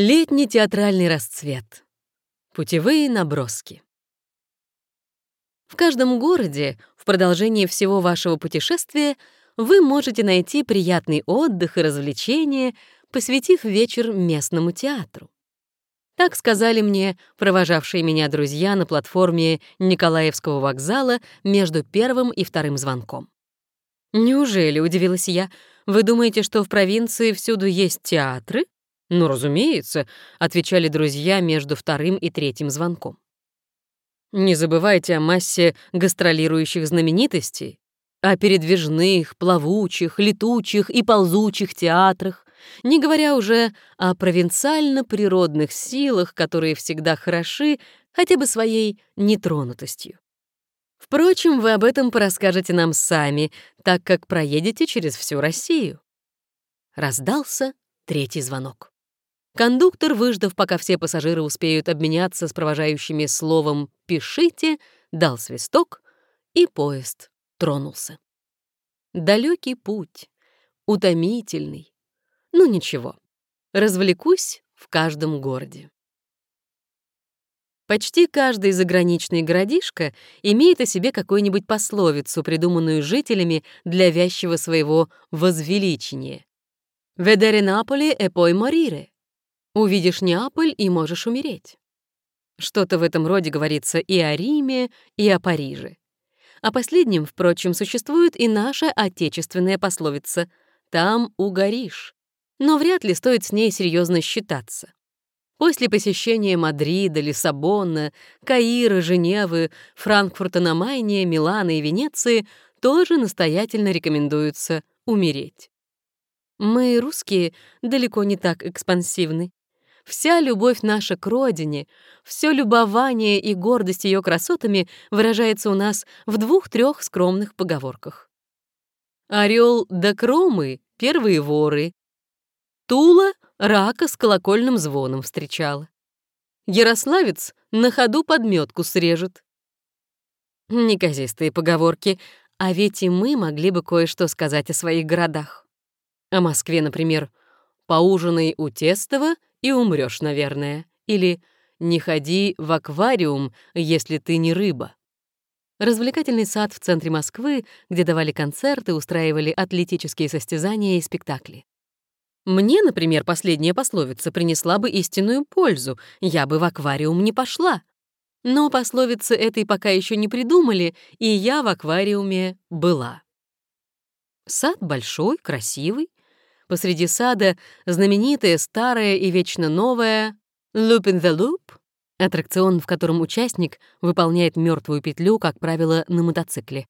Летний театральный расцвет. Путевые наброски. В каждом городе в продолжении всего вашего путешествия вы можете найти приятный отдых и развлечения, посвятив вечер местному театру. Так сказали мне провожавшие меня друзья на платформе Николаевского вокзала между первым и вторым звонком. «Неужели, — удивилась я, — вы думаете, что в провинции всюду есть театры?» «Ну, разумеется», — отвечали друзья между вторым и третьим звонком. Не забывайте о массе гастролирующих знаменитостей, о передвижных, плавучих, летучих и ползучих театрах, не говоря уже о провинциально-природных силах, которые всегда хороши хотя бы своей нетронутостью. Впрочем, вы об этом порасскажете нам сами, так как проедете через всю Россию. Раздался третий звонок. Кондуктор, выждав, пока все пассажиры успеют обменяться с провожающими словом «пишите», дал свисток, и поезд тронулся. Далекий путь, утомительный. Ну ничего, развлекусь в каждом городе. Почти каждый заграничный городишко имеет о себе какую-нибудь пословицу, придуманную жителями для вязчего своего возвеличения. «Ведере Наполи poi morire» Увидишь Неаполь и можешь умереть. Что-то в этом роде говорится и о Риме, и о Париже. О последнем, впрочем, существует и наша отечественная пословица «там угоришь», но вряд ли стоит с ней серьезно считаться. После посещения Мадрида, Лиссабона, Каира, Женевы, Франкфурта на Майне, Милана и Венеции тоже настоятельно рекомендуется умереть. Мы, русские, далеко не так экспансивны. Вся любовь наша к родине, все любование и гордость ее красотами выражается у нас в двух-трех скромных поговорках. Орел да кромы — первые воры. Тула — рака с колокольным звоном встречала. Ярославец на ходу подметку срежет. Неказистые поговорки, а ведь и мы могли бы кое-что сказать о своих городах. О Москве, например, «Поужинай у Тестова — и умрешь, наверное. Или «Не ходи в аквариум, если ты не рыба». Развлекательный сад в центре Москвы, где давали концерты, устраивали атлетические состязания и спектакли. Мне, например, последняя пословица принесла бы истинную пользу, я бы в аквариум не пошла. Но пословицы этой пока еще не придумали, и я в аквариуме была. Сад большой, красивый, Посреди сада знаменитая, старая и вечно новая «Loop in the Loop» — аттракцион, в котором участник выполняет мертвую петлю, как правило, на мотоцикле.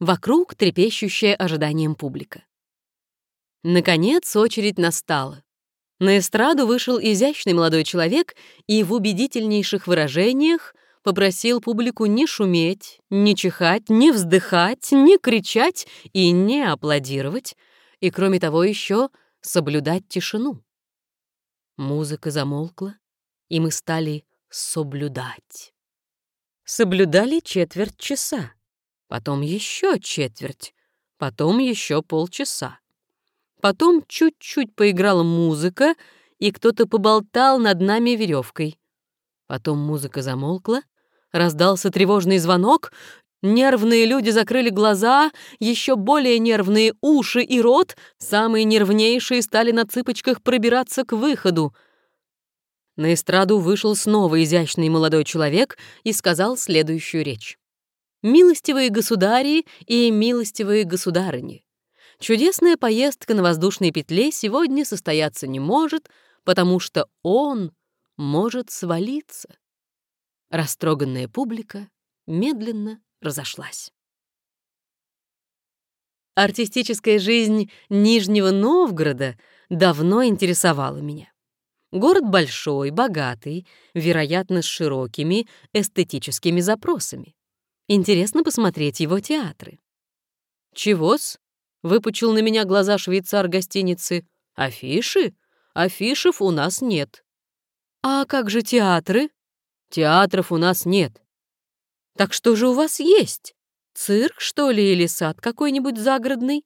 Вокруг трепещущая ожиданием публика. Наконец очередь настала. На эстраду вышел изящный молодой человек и в убедительнейших выражениях попросил публику не шуметь, не чихать, не вздыхать, не кричать и не аплодировать, и, кроме того, еще соблюдать тишину. Музыка замолкла, и мы стали соблюдать. Соблюдали четверть часа, потом еще четверть, потом еще полчаса. Потом чуть-чуть поиграла музыка, и кто-то поболтал над нами веревкой. Потом музыка замолкла, раздался тревожный звонок, Нервные люди закрыли глаза, еще более нервные уши и рот, самые нервнейшие стали на цыпочках пробираться к выходу. На эстраду вышел снова изящный молодой человек и сказал следующую речь. «Милостивые государи и милостивые государыни, чудесная поездка на воздушной петле сегодня состояться не может, потому что он может свалиться». Растроганная публика медленно разошлась. Артистическая жизнь Нижнего Новгорода давно интересовала меня. Город большой, богатый, вероятно, с широкими эстетическими запросами. Интересно посмотреть его театры. «Чего-с?» — выпучил на меня глаза швейцар гостиницы. «Афиши? Афишев у нас нет». «А как же театры?» «Театров у нас нет. Так что же у вас есть? Цирк, что ли, или сад какой-нибудь загородный?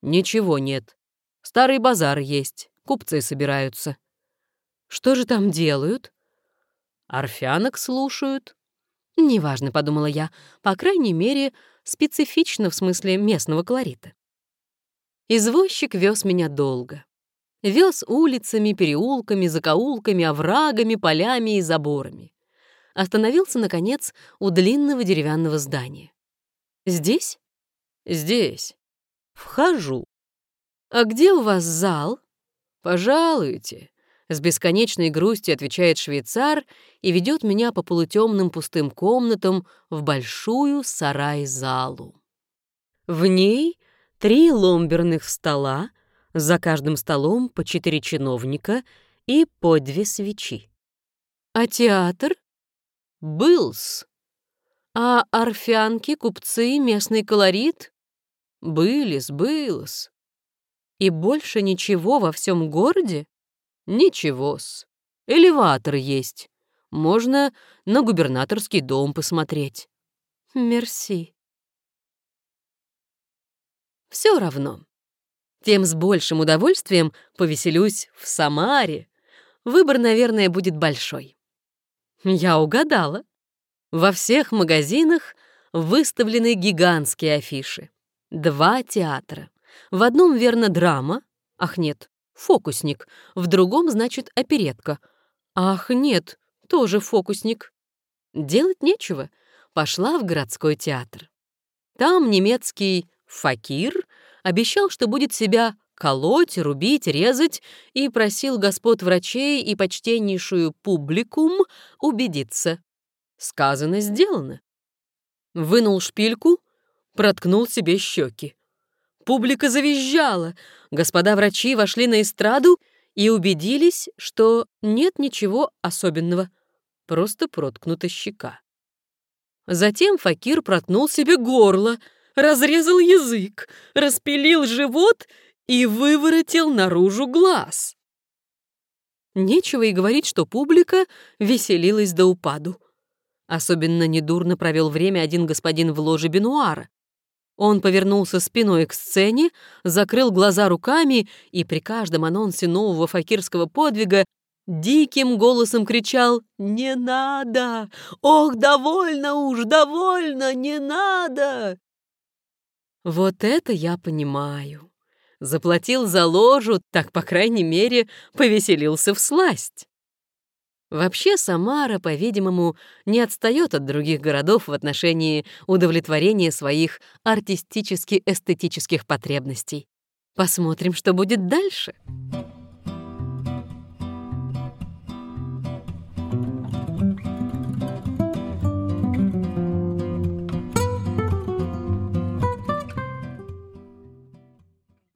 Ничего нет. Старый базар есть, купцы собираются. Что же там делают? Орфянок слушают. Неважно, подумала я, по крайней мере, специфично в смысле местного колорита. Извозчик вез меня долго. Вез улицами, переулками, закоулками, оврагами, полями и заборами. Остановился, наконец, у длинного деревянного здания. «Здесь?» «Здесь. Вхожу. А где у вас зал?» «Пожалуйте», — с бесконечной грустью отвечает швейцар и ведет меня по полутемным пустым комнатам в большую сарай-залу. В ней три ломберных стола, за каждым столом по четыре чиновника и по две свечи. А театр? Былс. А орфянки, купцы, местный колорит? Былис, былс. И больше ничего во всем городе? Ничего-с. Элеватор есть. Можно на губернаторский дом посмотреть. Мерси. Все равно. Тем с большим удовольствием повеселюсь в Самаре. Выбор, наверное, будет большой. Я угадала. Во всех магазинах выставлены гигантские афиши. Два театра. В одном, верно, драма. Ах, нет, фокусник. В другом, значит, оперетка. Ах, нет, тоже фокусник. Делать нечего. Пошла в городской театр. Там немецкий факир обещал, что будет себя колоть, рубить, резать, и просил господ врачей и почтеннейшую публикум убедиться. Сказано, сделано. Вынул шпильку, проткнул себе щеки. Публика завизжала, господа врачи вошли на эстраду и убедились, что нет ничего особенного, просто проткнута щека. Затем факир проткнул себе горло, разрезал язык, распилил живот и выворотил наружу глаз. Нечего и говорить, что публика веселилась до упаду. Особенно недурно провел время один господин в ложе Бенуара. Он повернулся спиной к сцене, закрыл глаза руками и при каждом анонсе нового факирского подвига диким голосом кричал «Не надо! Ох, довольно уж, довольно, не надо!» Вот это я понимаю. Заплатил за ложу, так, по крайней мере, повеселился в сласть. Вообще Самара, по-видимому, не отстает от других городов в отношении удовлетворения своих артистически-эстетических потребностей. Посмотрим, что будет дальше.